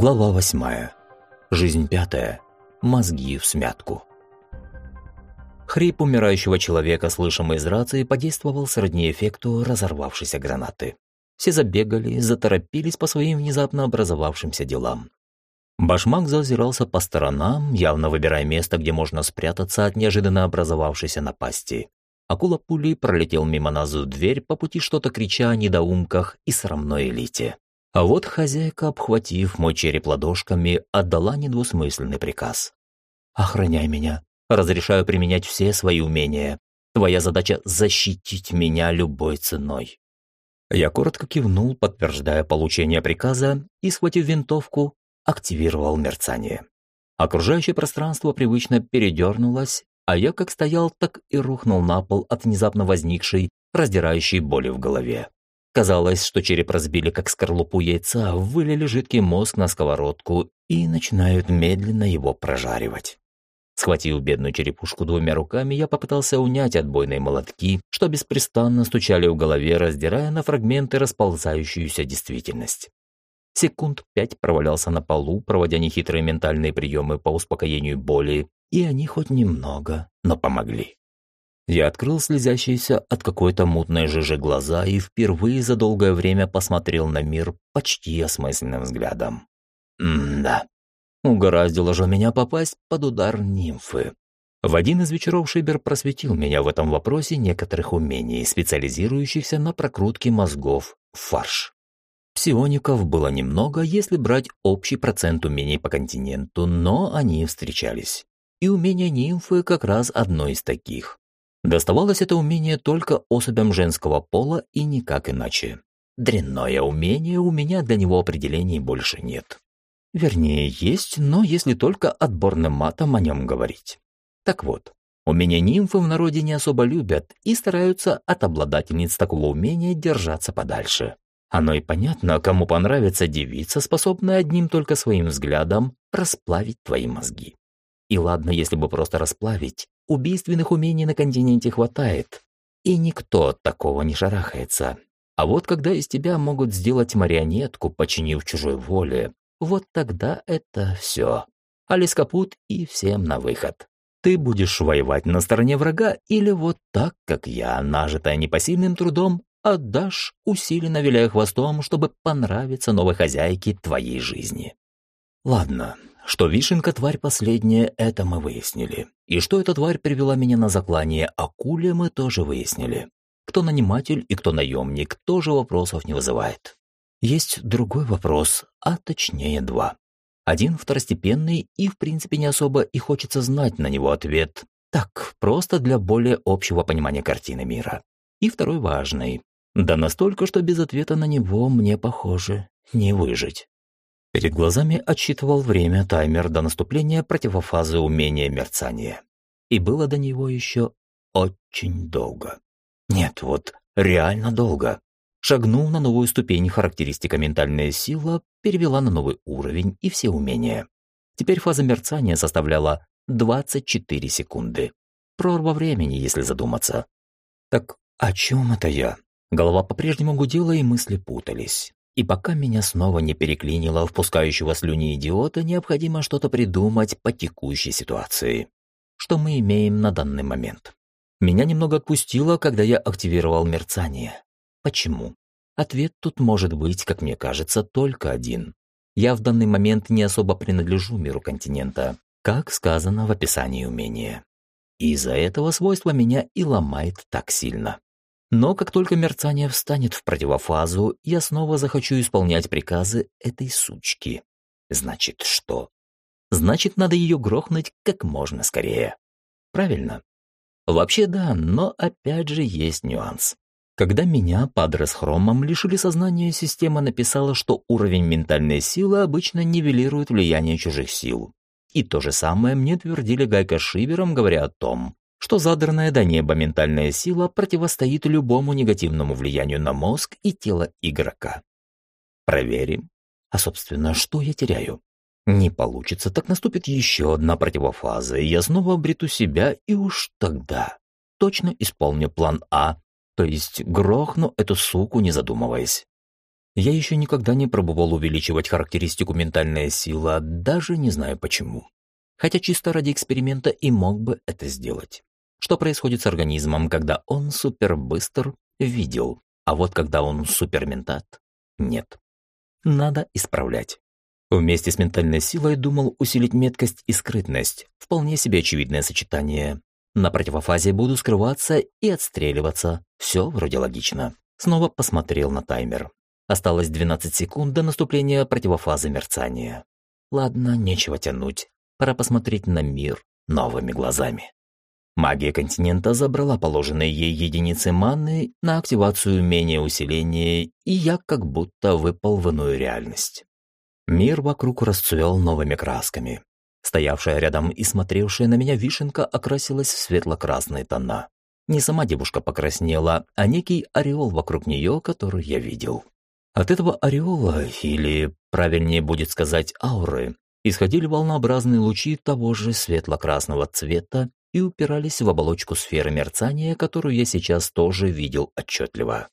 Глава восьмая. Жизнь пятая. Мозги в смятку. Хрип умирающего человека, слышимый из рации, подействовал сродни эффекту разорвавшейся гранаты. Все забегали, заторопились по своим внезапно образовавшимся делам. Башмак зазирался по сторонам, явно выбирая место, где можно спрятаться от неожиданно образовавшейся напасти. Акула пулей пролетел мимо нас в дверь, по пути что-то крича о недоумках и срамной элите. А вот хозяйка, обхватив мой череп ладошками, отдала недвусмысленный приказ. «Охраняй меня. Разрешаю применять все свои умения. Твоя задача – защитить меня любой ценой». Я коротко кивнул, подтверждая получение приказа, и, схватив винтовку, активировал мерцание. Окружающее пространство привычно передернулось, а я как стоял, так и рухнул на пол от внезапно возникшей, раздирающей боли в голове. Казалось, что череп разбили как скорлупу яйца, вылили жидкий мозг на сковородку и начинают медленно его прожаривать. Схватив бедную черепушку двумя руками, я попытался унять отбойные молотки, что беспрестанно стучали в голове, раздирая на фрагменты расползающуюся действительность. Секунд пять провалялся на полу, проводя нехитрые ментальные приемы по успокоению боли, и они хоть немного, но помогли. Я открыл слезящиеся от какой-то мутной жижи глаза и впервые за долгое время посмотрел на мир почти осмысленным взглядом. М-да. Угораздило же меня попасть под удар нимфы. В один из вечеров Шибер просветил меня в этом вопросе некоторых умений, специализирующихся на прокрутке мозгов в фарш. Псиоников было немного, если брать общий процент умений по континенту, но они встречались. И умение нимфы как раз одно из таких. Доставалось это умение только особям женского пола и никак иначе. Дрянное умение, у меня для него определений больше нет. Вернее, есть, но если только отборным матом о нем говорить. Так вот, умение нимфы в народе не особо любят и стараются от обладательниц такого умения держаться подальше. Оно и понятно, кому понравится девица, способная одним только своим взглядом расплавить твои мозги. И ладно, если бы просто расплавить, убийственных умений на континенте хватает, и никто от такого не шарахается. А вот когда из тебя могут сделать марионетку, починив чужой воле, вот тогда это все. Алис капут и всем на выход. Ты будешь воевать на стороне врага или вот так, как я, нажитая непосильным трудом, отдашь, усиленно виляя хвостом, чтобы понравиться новой хозяйке твоей жизни. Ладно, что вишенка тварь последняя, это мы выяснили. И что эта тварь привела меня на заклание акуле, мы тоже выяснили. Кто наниматель и кто наемник, тоже вопросов не вызывает. Есть другой вопрос, а точнее два. Один второстепенный, и в принципе не особо и хочется знать на него ответ. Так, просто для более общего понимания картины мира. И второй важный. Да настолько, что без ответа на него мне, похоже, не выжить. Перед глазами отсчитывал время таймер до наступления противофазы умения мерцания. И было до него еще очень долго. Нет, вот реально долго. Шагнул на новую ступень характеристика ментальная сила, перевела на новый уровень и все умения. Теперь фаза мерцания составляла 24 секунды. Прорва времени, если задуматься. Так о чем это я? Голова по-прежнему гудела, и мысли путались. И пока меня снова не переклинило впускающего слюни идиота, необходимо что-то придумать по текущей ситуации. Что мы имеем на данный момент? Меня немного отпустило, когда я активировал мерцание. Почему? Ответ тут может быть, как мне кажется, только один. Я в данный момент не особо принадлежу миру континента, как сказано в описании умения. Из-за этого свойства меня и ломает так сильно. Но как только мерцание встанет в противофазу, я снова захочу исполнять приказы этой сучки. Значит, что? Значит, надо ее грохнуть как можно скорее. Правильно? Вообще да, но опять же есть нюанс. Когда меня, падре с лишили сознания, система написала, что уровень ментальной силы обычно нивелирует влияние чужих сил. И то же самое мне твердили Гайка Шивером, говоря о том, что задранная до неба ментальная сила противостоит любому негативному влиянию на мозг и тело игрока. Проверим. А, собственно, что я теряю? Не получится, так наступит еще одна противофаза, и я снова обрету себя, и уж тогда точно исполню план А, то есть грохну эту суку, не задумываясь. Я еще никогда не пробовал увеличивать характеристику ментальная сила, даже не знаю почему. Хотя чисто ради эксперимента и мог бы это сделать. Что происходит с организмом, когда он супербыстр, видел, а вот когда он суперментат, нет. Надо исправлять. Вместе с ментальной силой думал усилить меткость и скрытность. Вполне себе очевидное сочетание. На противофазе буду скрываться и отстреливаться. Все вроде логично. Снова посмотрел на таймер. Осталось 12 секунд до наступления противофазы мерцания. Ладно, нечего тянуть. Пора посмотреть на мир новыми глазами. Магия континента забрала положенные ей единицы маны на активацию умения усиления, и я как будто выпал в иную реальность. Мир вокруг расцвел новыми красками. Стоявшая рядом и смотревшая на меня вишенка окрасилась в светло-красные тона. Не сама девушка покраснела, а некий ореол вокруг нее, который я видел. От этого ореола, или, правильнее будет сказать, ауры, исходили волнообразные лучи того же светло-красного цвета и упирались в оболочку сферы мерцания, которую я сейчас тоже видел отчетливо.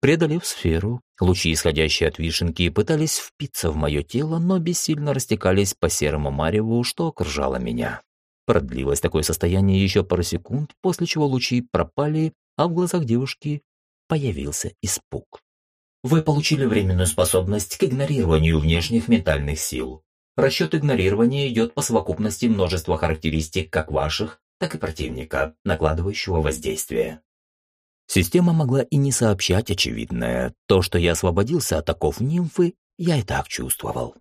Преодолев сферу, лучи, исходящие от вишенки, пытались впиться в мое тело, но бессильно растекались по серому мареву, что окружало меня. Продлилось такое состояние еще пару секунд, после чего лучи пропали, а в глазах девушки появился испуг. Вы получили временную способность к игнорированию внешних ментальных сил. Расчет игнорирования идет по совокупности множества характеристик как ваших, так и противника, накладывающего воздействие. Система могла и не сообщать очевидное. То, что я освободился от оков нимфы, я и так чувствовал.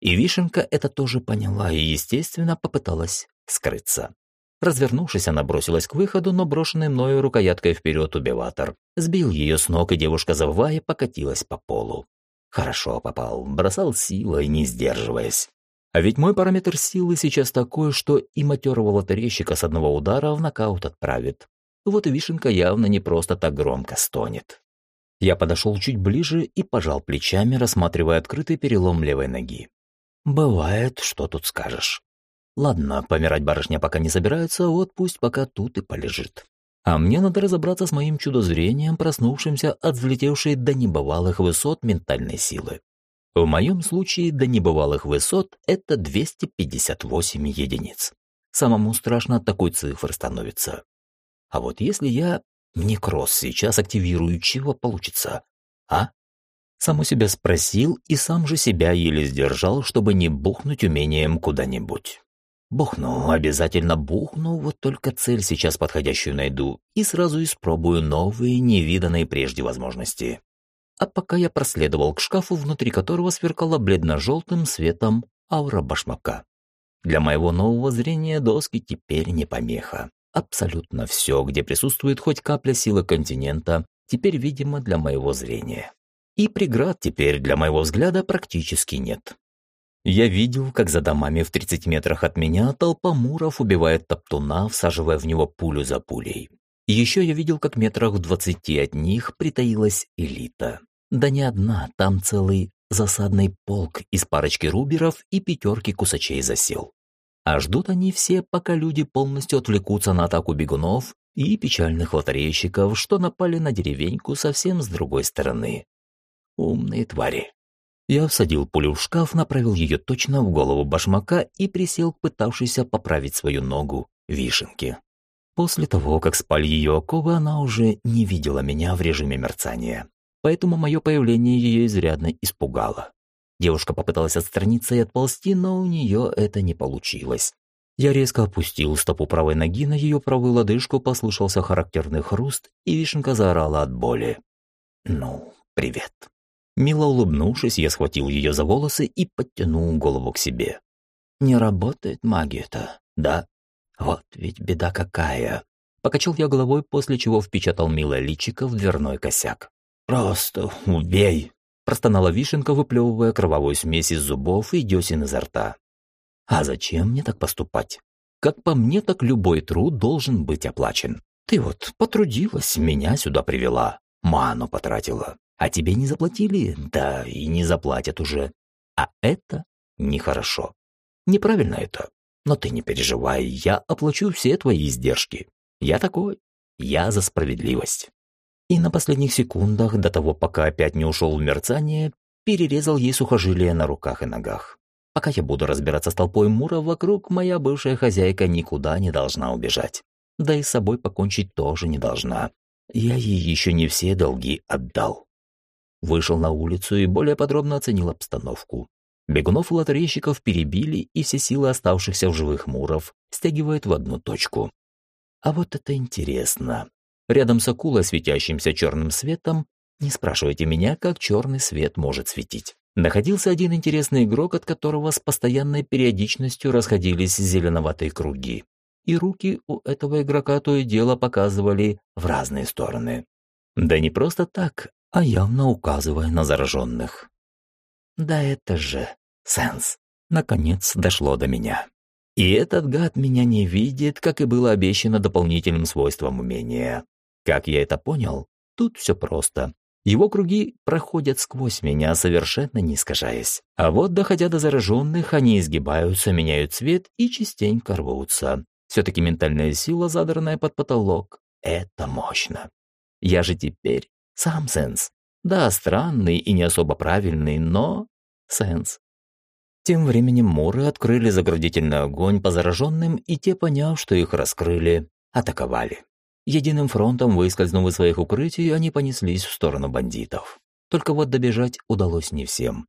И Вишенка это тоже поняла и, естественно, попыталась скрыться. Развернувшись, она бросилась к выходу, но брошенный мною рукояткой вперед убиватор сбил ее с ног, и девушка, завывая, покатилась по полу. Хорошо попал, бросал силой, не сдерживаясь. А ведь мой параметр силы сейчас такой, что и матерого лотерейщика с одного удара в нокаут отправит. Вот и вишенка явно не просто так громко стонет. Я подошел чуть ближе и пожал плечами, рассматривая открытый перелом левой ноги. Бывает, что тут скажешь. Ладно, помирать барышня пока не собирается, вот пусть пока тут и полежит. А мне надо разобраться с моим чудо-зрением, проснувшимся от взлетевшей до небывалых высот ментальной силы. В моем случае до небывалых высот это 258 единиц. Самому страшно от такой цифры становится. А вот если я некроз сейчас активирую, чего получится? А? Саму себя спросил и сам же себя еле сдержал, чтобы не бухнуть умением куда-нибудь. Бухну, обязательно бухну, вот только цель сейчас подходящую найду и сразу испробую новые, невиданные прежде возможности. А пока я проследовал к шкафу, внутри которого сверкала бледно-желтым светом аура башмака. Для моего нового зрения доски теперь не помеха. Абсолютно все, где присутствует хоть капля силы континента, теперь видимо для моего зрения. И преград теперь для моего взгляда практически нет. Я видел, как за домами в 30 метрах от меня толпа муров убивает топтуна, всаживая в него пулю за пулей. Еще я видел, как метрах в 20 от них притаилась элита. Да не одна, там целый засадный полк из парочки руберов и пятерки кусачей засел. А ждут они все, пока люди полностью отвлекутся на атаку бегунов и печальных лотерейщиков, что напали на деревеньку совсем с другой стороны. Умные твари. Я всадил пулю в шкаф, направил ее точно в голову башмака и присел, пытавшийся поправить свою ногу, вишенки. После того, как спали ее оковы, она уже не видела меня в режиме мерцания. Поэтому мое появление ее изрядно испугало. Девушка попыталась отстраниться и отползти, но у нее это не получилось. Я резко опустил стопу правой ноги на ее правую лодыжку, послышался характерный хруст, и вишенка заорала от боли. «Ну, привет». Мило улыбнувшись, я схватил ее за волосы и подтянул голову к себе. «Не работает магия-то, да? Вот ведь беда какая!» Покачал я головой, после чего впечатал милое личико в дверной косяк. «Просто убей!» Простонала вишенка, выплевывая кровавую смесь из зубов и десен изо рта. «А зачем мне так поступать? Как по мне, так любой труд должен быть оплачен. Ты вот потрудилась, меня сюда привела, ману потратила. А тебе не заплатили? Да и не заплатят уже. А это нехорошо. Неправильно это. Но ты не переживай, я оплачу все твои издержки. Я такой. Я за справедливость. И на последних секундах, до того, пока опять не ушел в мерцание, перерезал ей сухожилия на руках и ногах. Пока я буду разбираться с толпой мура вокруг, моя бывшая хозяйка никуда не должна убежать. Да и с собой покончить тоже не должна. Я ей еще не все долги отдал. Вышел на улицу и более подробно оценил обстановку. Бегунов и лотерейщиков перебили, и все силы оставшихся в живых муров стягивают в одну точку. А вот это интересно. Рядом с акулой, светящимся черным светом, не спрашивайте меня, как черный свет может светить. Находился один интересный игрок, от которого с постоянной периодичностью расходились зеленоватые круги. И руки у этого игрока то и дело показывали в разные стороны. Да не просто так, а явно указывая на зараженных. Да это же сенс. Наконец дошло до меня. И этот гад меня не видит, как и было обещано дополнительным свойством умения. Как я это понял? Тут все просто. Его круги проходят сквозь меня, совершенно не искажаясь. А вот, доходя до зараженных, они изгибаются, меняют цвет и частенько рвутся. Все-таки ментальная сила, задранная под потолок, это мощно. Я же теперь сам сенс. Да, странный и не особо правильный, но сенс. Тем временем муры открыли заградительный огонь по зараженным, и те, поняв, что их раскрыли, атаковали. Единым фронтом, выскользнув из своих укрытий, они понеслись в сторону бандитов. Только вот добежать удалось не всем.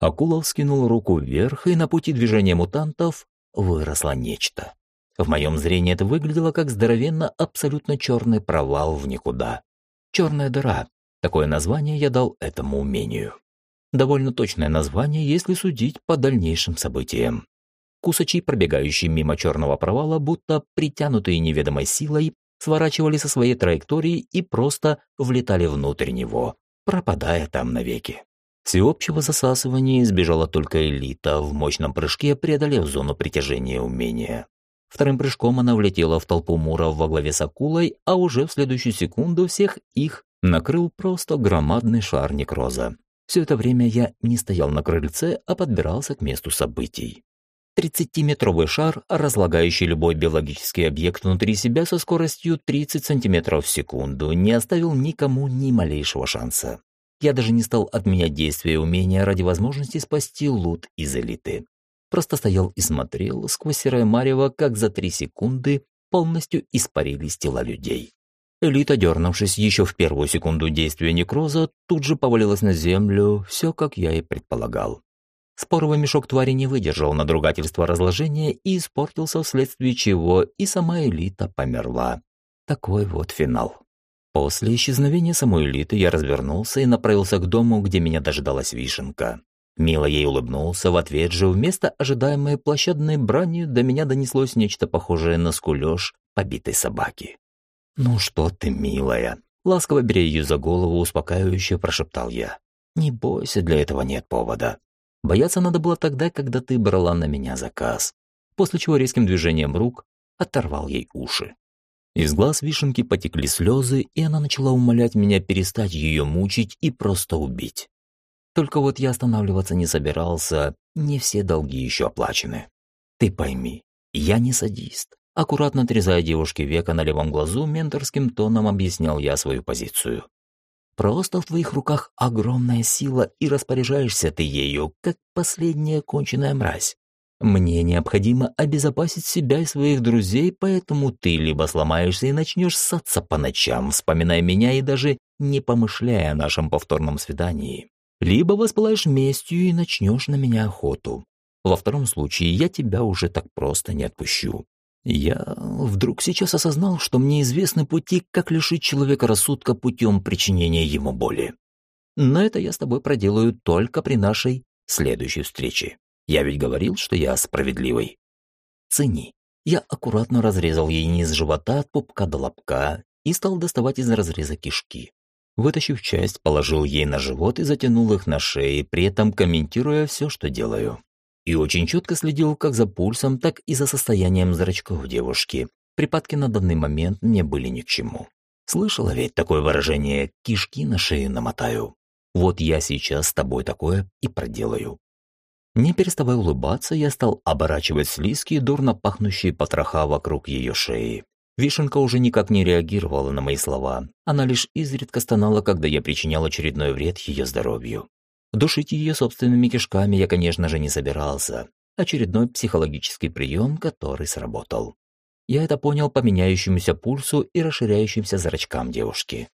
Акулов скинул руку вверх, и на пути движения мутантов выросло нечто. В моем зрении это выглядело как здоровенно абсолютно черный провал в никуда. Черная дыра, Такое название я дал этому умению. Довольно точное название, если судить по дальнейшим событиям. Кусачи, пробегающие мимо черного провала, будто притянутые неведомой силой, сворачивали со своей траектории и просто влетали внутрь него, пропадая там навеки. Всеобщего засасывания избежала только элита, в мощном прыжке преодолев зону притяжения умения. Вторым прыжком она влетела в толпу муров во главе с акулой, а уже в следующую секунду всех их накрыл просто громадный шар некроза. Все это время я не стоял на крыльце, а подбирался к месту событий. 30-метровый шар, разлагающий любой биологический объект внутри себя со скоростью 30 см в секунду, не оставил никому ни малейшего шанса. Я даже не стал отменять действия умения ради возможности спасти лут из элиты. Просто стоял и смотрел сквозь серое марево, как за три секунды полностью испарились тела людей. Элита, дернувшись еще в первую секунду действия некроза, тут же повалилась на землю, все как я и предполагал. Споровый мешок твари не выдержал надругательства разложения и испортился, вследствие чего и сама элита померла. Такой вот финал. После исчезновения самой элиты я развернулся и направился к дому, где меня дожидалась вишенка. Мило ей улыбнулся, в ответ же вместо ожидаемой площадной брани до меня донеслось нечто похожее на скулёж побитой собаки. «Ну что ты, милая?» Ласково беря ее за голову, успокаивающе прошептал я. «Не бойся, для этого нет повода. Бояться надо было тогда, когда ты брала на меня заказ». После чего резким движением рук оторвал ей уши. Из глаз вишенки потекли слезы, и она начала умолять меня перестать ее мучить и просто убить. Только вот я останавливаться не собирался, не все долги еще оплачены. Ты пойми, я не садист. Аккуратно отрезая девушке века на левом глазу, менторским тоном объяснял я свою позицию. Просто в твоих руках огромная сила, и распоряжаешься ты ею, как последняя конченая мразь. Мне необходимо обезопасить себя и своих друзей, поэтому ты либо сломаешься и начнешь ссаться по ночам, вспоминая меня и даже не помышляя о нашем повторном свидании, либо воспылаешь местью и начнешь на меня охоту. Во втором случае я тебя уже так просто не отпущу. Я вдруг сейчас осознал, что мне известны пути, как лишить человека рассудка путем причинения ему боли. Но это я с тобой проделаю только при нашей следующей встрече. Я ведь говорил, что я справедливый. Цени. Я аккуратно разрезал ей низ живота от пупка до лобка и стал доставать из разреза кишки. Вытащив часть, положил ей на живот и затянул их на шее, при этом комментируя все, что делаю и очень четко следил как за пульсом, так и за состоянием зрачков девушки. Припадки на данный момент мне были ни к чему. Слышала ведь такое выражение «кишки на шею намотаю». Вот я сейчас с тобой такое и проделаю. Не переставая улыбаться, я стал оборачивать слизкие, дурно пахнущие потроха вокруг ее шеи. Вишенка уже никак не реагировала на мои слова. Она лишь изредка стонала, когда я причинял очередной вред ее здоровью. Душить ее собственными кишками я, конечно же, не собирался. Очередной психологический прием, который сработал. Я это понял по меняющемуся пульсу и расширяющимся зрачкам девушки.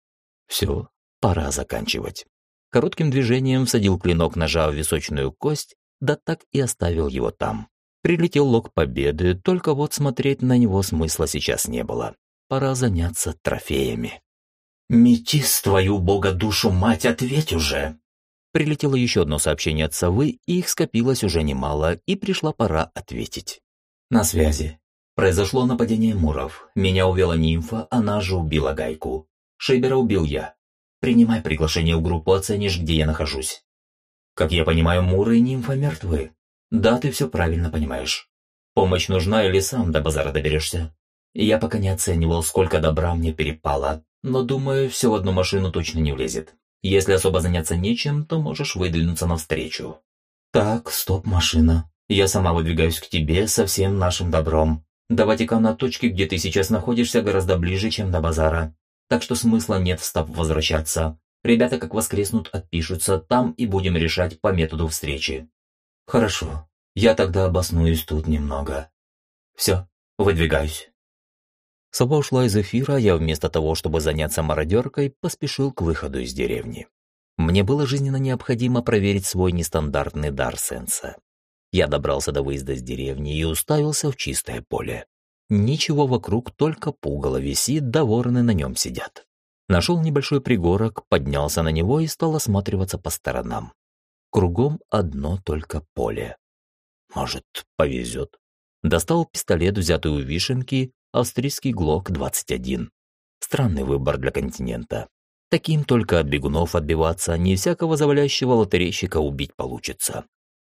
Все, пора заканчивать. Коротким движением всадил клинок ножа в височную кость, да так и оставил его там. Прилетел лог победы, только вот смотреть на него смысла сейчас не было. Пора заняться трофеями. «Метис твою бога душу, мать, ответь уже!» Прилетело еще одно сообщение от совы, и их скопилось уже немало, и пришла пора ответить. «На связи. Произошло нападение муров. Меня увела нимфа, она же убила Гайку. Шейбера убил я. Принимай приглашение в группу, оценишь, где я нахожусь. Как я понимаю, муры и нимфа мертвы. Да, ты все правильно понимаешь. Помощь нужна или сам до базара доберешься? Я пока не оценивал, сколько добра мне перепало, но думаю, все в одну машину точно не влезет. Если особо заняться нечем, то можешь выдвинуться навстречу. Так, стоп, машина. Я сама выдвигаюсь к тебе со всем нашим добром. До Ватикана точки, где ты сейчас находишься, гораздо ближе, чем до базара. Так что смысла нет встав возвращаться. Ребята как воскреснут, отпишутся, там и будем решать по методу встречи. Хорошо, я тогда обоснуюсь тут немного. Все, выдвигаюсь. Сова ушла из эфира, а я вместо того, чтобы заняться мародеркой, поспешил к выходу из деревни. Мне было жизненно необходимо проверить свой нестандартный дар сенса. Я добрался до выезда из деревни и уставился в чистое поле. Ничего вокруг, только пугало висит, да вороны на нем сидят. Нашел небольшой пригорок, поднялся на него и стал осматриваться по сторонам. Кругом одно только поле. Может, повезет. Достал пистолет, взятый у вишенки, австрийский ГЛОК-21. Странный выбор для континента. Таким только от бегунов отбиваться, не всякого завалящего лотерейщика убить получится.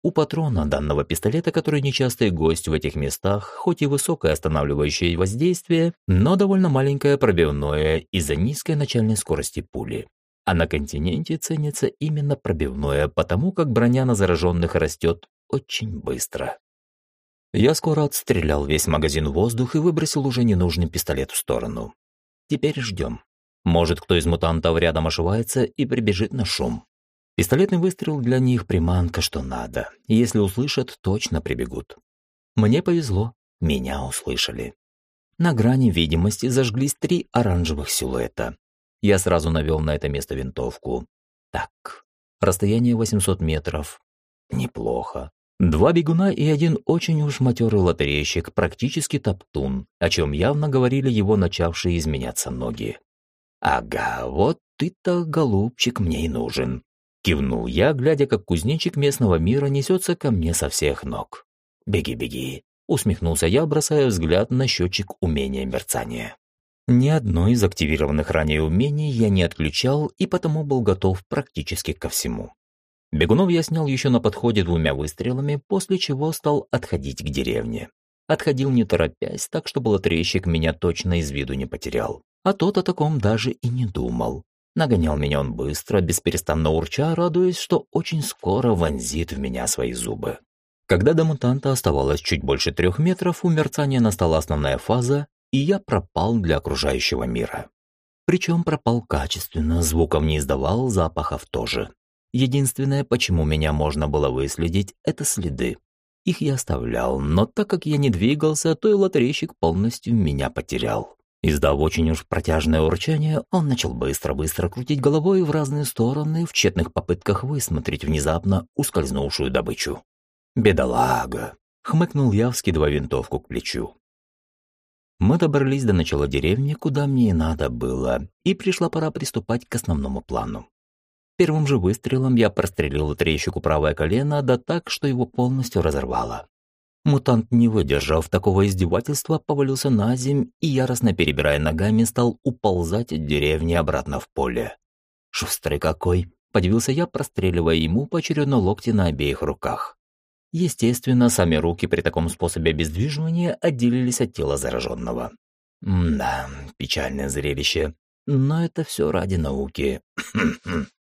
У патрона данного пистолета, который нечастый гость в этих местах, хоть и высокое останавливающее воздействие, но довольно маленькое пробивное из-за низкой начальной скорости пули. А на континенте ценится именно пробивное, потому как броня на зараженных растет очень быстро. Я скоро отстрелял весь магазин в воздух и выбросил уже ненужный пистолет в сторону. Теперь ждем. Может, кто из мутантов рядом ошивается и прибежит на шум. Пистолетный выстрел для них приманка, что надо. Если услышат, точно прибегут. Мне повезло, меня услышали. На грани видимости зажглись три оранжевых силуэта. Я сразу навел на это место винтовку. Так, расстояние 800 метров. Неплохо. Два бегуна и один очень уж матерый лотерейщик, практически топтун, о чем явно говорили его начавшие изменяться ноги. «Ага, вот ты-то, голубчик, мне и нужен», — кивнул я, глядя, как кузнечик местного мира несется ко мне со всех ног. «Беги, беги», — усмехнулся я, бросая взгляд на счетчик умения мерцания. Ни одно из активированных ранее умений я не отключал и потому был готов практически ко всему. Бегунов я снял еще на подходе двумя выстрелами, после чего стал отходить к деревне. Отходил не торопясь, так что лотерейщик меня точно из виду не потерял. А тот о таком даже и не думал. Нагонял меня он быстро, бесперестанно урча, радуясь, что очень скоро вонзит в меня свои зубы. Когда до мутанта оставалось чуть больше трех метров, у мерцания настала основная фаза, и я пропал для окружающего мира. Причем пропал качественно, звуков не издавал, запахов тоже. Единственное, почему меня можно было выследить, это следы. Их я оставлял, но так как я не двигался, то и лотерейщик полностью меня потерял. Издав очень уж протяжное урчание, он начал быстро-быстро крутить головой в разные стороны в тщетных попытках высмотреть внезапно ускользнувшую добычу. «Бедолага!» — хмыкнул я, вскидывая винтовку к плечу. Мы добрались до начала деревни, куда мне и надо было, и пришла пора приступать к основному плану. Первым же выстрелом я прострелил лотерейщику правое колено, да так, что его полностью разорвало. Мутант, не выдержав такого издевательства, повалился на земь и, яростно перебирая ногами, стал уползать от деревни обратно в поле. «Шустрый какой!» – подивился я, простреливая ему поочередно локти на обеих руках. Естественно, сами руки при таком способе обездвиживания отделились от тела зараженного. да, печальное зрелище. Но это все ради науки.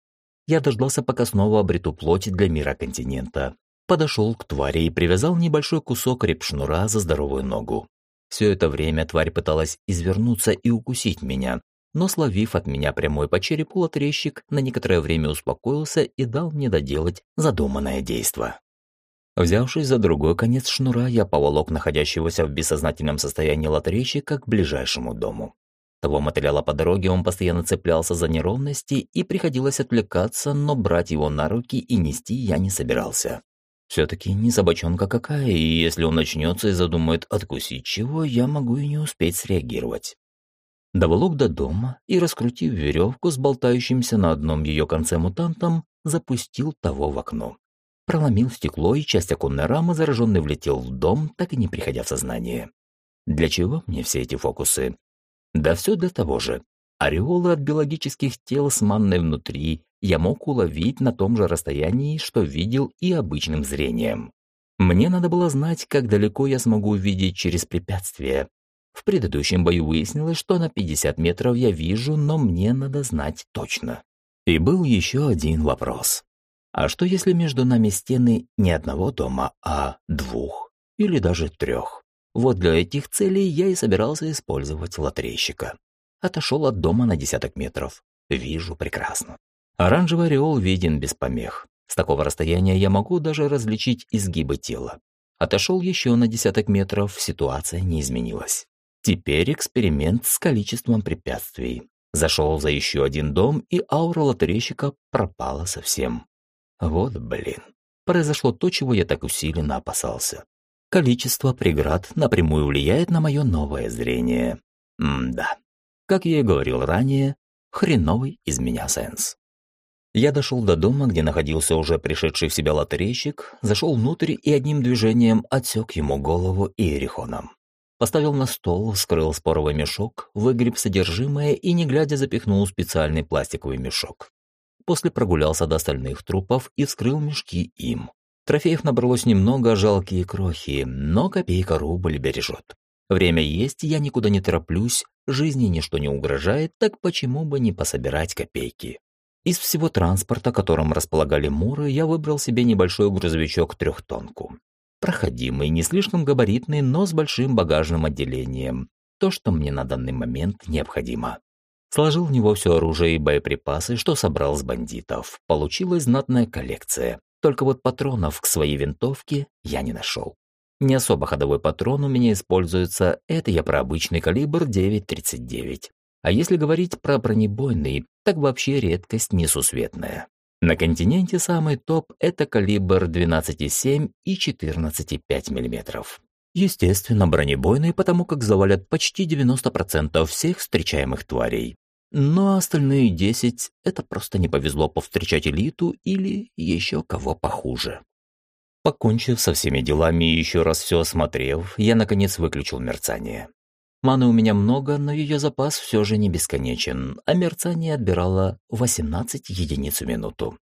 Я дождался, пока снова обрету плоть для мира континента. Подошел к твари и привязал небольшой кусок репшнура за здоровую ногу. Все это время тварь пыталась извернуться и укусить меня, но словив от меня прямой по черепу лотрещик, на некоторое время успокоился и дал мне доделать задуманное действо. Взявшись за другой конец шнура, я поволок находящегося в бессознательном состоянии лотерейщика к ближайшему дому. Того мотыляла по дороге, он постоянно цеплялся за неровности и приходилось отвлекаться, но брать его на руки и нести я не собирался. Все-таки не собачонка какая, и если он начнется и задумает откусить чего, я могу и не успеть среагировать. Доволок до дома и, раскрутив веревку с болтающимся на одном ее конце мутантом, запустил того в окно. Проломил стекло, и часть оконной рамы зараженный влетел в дом, так и не приходя в сознание. Для чего мне все эти фокусы? Да все для того же. Ореолы от биологических тел с манной внутри я мог уловить на том же расстоянии, что видел и обычным зрением. Мне надо было знать, как далеко я смогу увидеть через препятствие. В предыдущем бою выяснилось, что на 50 метров я вижу, но мне надо знать точно. И был еще один вопрос. А что если между нами стены не одного дома, а двух или даже трех? Вот для этих целей я и собирался использовать лотерейщика. Отошел от дома на десяток метров. Вижу прекрасно. Оранжевый ореол виден без помех. С такого расстояния я могу даже различить изгибы тела. Отошел еще на десяток метров, ситуация не изменилась. Теперь эксперимент с количеством препятствий. Зашел за еще один дом, и аура лотерейщика пропала совсем. Вот блин. Произошло то, чего я так усиленно опасался. Количество преград напрямую влияет на мое новое зрение. М-да. Как я и говорил ранее, хреновый из меня сенс. Я дошел до дома, где находился уже пришедший в себя лотерейщик, зашел внутрь и одним движением отсек ему голову иерихоном. Поставил на стол, вскрыл споровый мешок, выгреб содержимое и, не глядя, запихнул специальный пластиковый мешок. После прогулялся до остальных трупов и вскрыл мешки им. Трофеев набралось немного, жалкие крохи, но копейка рубль бережет. Время есть, я никуда не тороплюсь, жизни ничто не угрожает, так почему бы не пособирать копейки? Из всего транспорта, которым располагали муры, я выбрал себе небольшой грузовичок трехтонку. Проходимый, не слишком габаритный, но с большим багажным отделением. То, что мне на данный момент необходимо. Сложил в него все оружие и боеприпасы, что собрал с бандитов. Получилась знатная коллекция. Только вот патронов к своей винтовке я не нашел. Не особо ходовой патрон у меня используется, это я про обычный калибр 9.39. А если говорить про бронебойный, так вообще редкость несусветная. На континенте самый топ – это калибр 12,7 и 14,5 мм. Естественно, бронебойный, потому как завалят почти 90% всех встречаемых тварей. Но остальные 10 – это просто не повезло повстречать элиту или еще кого похуже. Покончив со всеми делами и еще раз все осмотрев, я наконец выключил мерцание. Маны у меня много, но ее запас все же не бесконечен, а мерцание отбирало 18 единиц в минуту.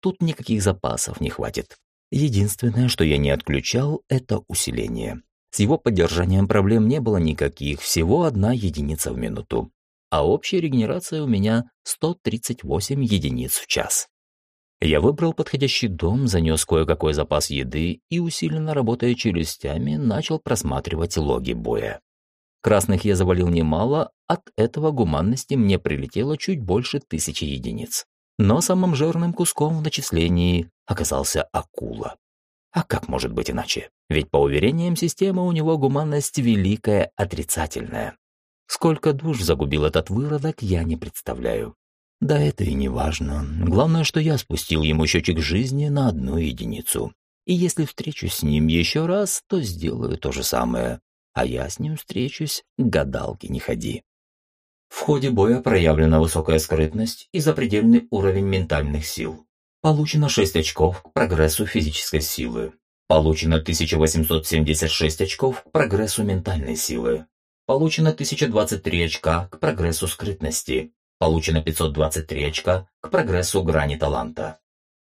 Тут никаких запасов не хватит. Единственное, что я не отключал, это усиление. С его поддержанием проблем не было никаких, всего одна единица в минуту. А общая регенерация у меня 138 единиц в час. Я выбрал подходящий дом, занес кое-какой запас еды и, усиленно работая челюстями, начал просматривать логи боя. Красных я завалил немало, от этого гуманности мне прилетело чуть больше тысячи единиц. Но самым жирным куском в начислении оказался акула. А как может быть иначе? Ведь по уверениям системы у него гуманность великая отрицательная. Сколько душ загубил этот выродок, я не представляю. Да это и не важно. Главное, что я спустил ему счетчик жизни на одну единицу. И если встречусь с ним еще раз, то сделаю то же самое а я с ним встречусь, гадалки не ходи. В ходе боя проявлена высокая скрытность и запредельный уровень ментальных сил. Получено 6 очков к прогрессу физической силы. Получено 1876 очков к прогрессу ментальной силы. Получено 1023 очка к прогрессу скрытности. Получено 523 очка к прогрессу грани таланта.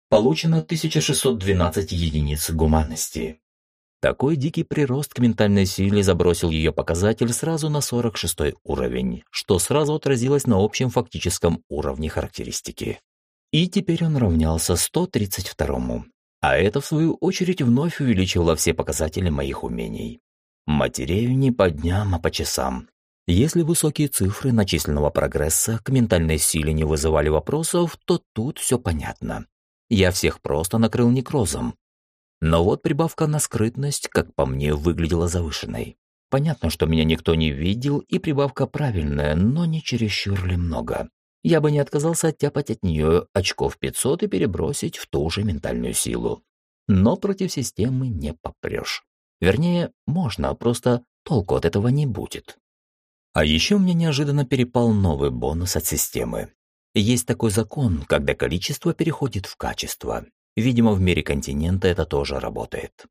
Получено 1612 единиц гуманности. Такой дикий прирост к ментальной силе забросил ее показатель сразу на 46 уровень, что сразу отразилось на общем фактическом уровне характеристики. И теперь он равнялся 132-му. А это, в свою очередь, вновь увеличило все показатели моих умений. Матерею не по дням, а по часам. Если высокие цифры начисленного прогресса к ментальной силе не вызывали вопросов, то тут все понятно. Я всех просто накрыл некрозом. Но вот прибавка на скрытность, как по мне, выглядела завышенной. Понятно, что меня никто не видел, и прибавка правильная, но не чересчур ли много. Я бы не отказался оттяпать от нее очков 500 и перебросить в ту же ментальную силу. Но против системы не попрешь. Вернее, можно, просто толку от этого не будет. А еще мне неожиданно перепал новый бонус от системы. Есть такой закон, когда количество переходит в качество. Видимо, в мире континента это тоже работает.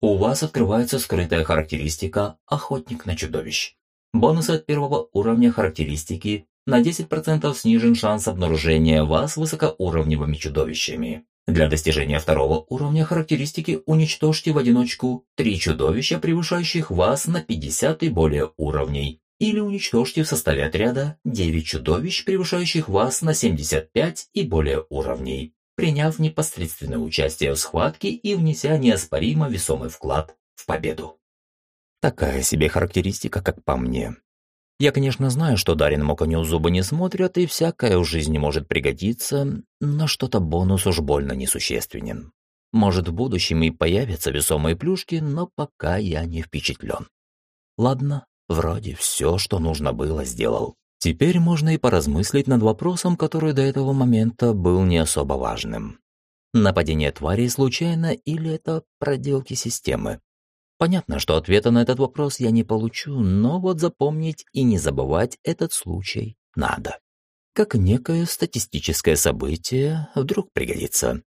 У вас открывается скрытая характеристика «Охотник на чудовищ». Бонусы от первого уровня характеристики на 10% снижен шанс обнаружения вас высокоуровневыми чудовищами. Для достижения второго уровня характеристики уничтожьте в одиночку три чудовища, превышающих вас на 50 и более уровней, или уничтожьте в составе отряда 9 чудовищ, превышающих вас на 75 и более уровней приняв непосредственное участие в схватке и внеся неоспоримо весомый вклад в победу. Такая себе характеристика, как по мне. Я, конечно, знаю, что дареному коню зубы не смотрят, и всякое в жизни может пригодиться, но что-то бонус уж больно несущественен. Может, в будущем и появятся весомые плюшки, но пока я не впечатлен. Ладно, вроде все, что нужно было, сделал. Теперь можно и поразмыслить над вопросом, который до этого момента был не особо важным. Нападение твари случайно или это проделки системы? Понятно, что ответа на этот вопрос я не получу, но вот запомнить и не забывать этот случай надо. Как некое статистическое событие вдруг пригодится.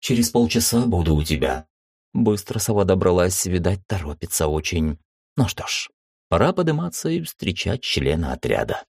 «Через полчаса буду у тебя». Быстро сова добралась, видать, торопится очень. Ну что ж, Пора подниматься и встречать члена отряда.